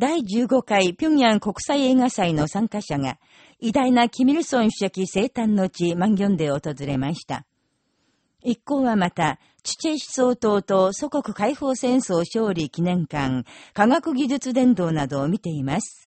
第15回平壌国際映画祭の参加者が、偉大なキミルソン主席生誕の地、マンギョンで訪れました。一行はまた、チチェ思想党と祖国解放戦争勝利記念館、科学技術伝道などを見ています。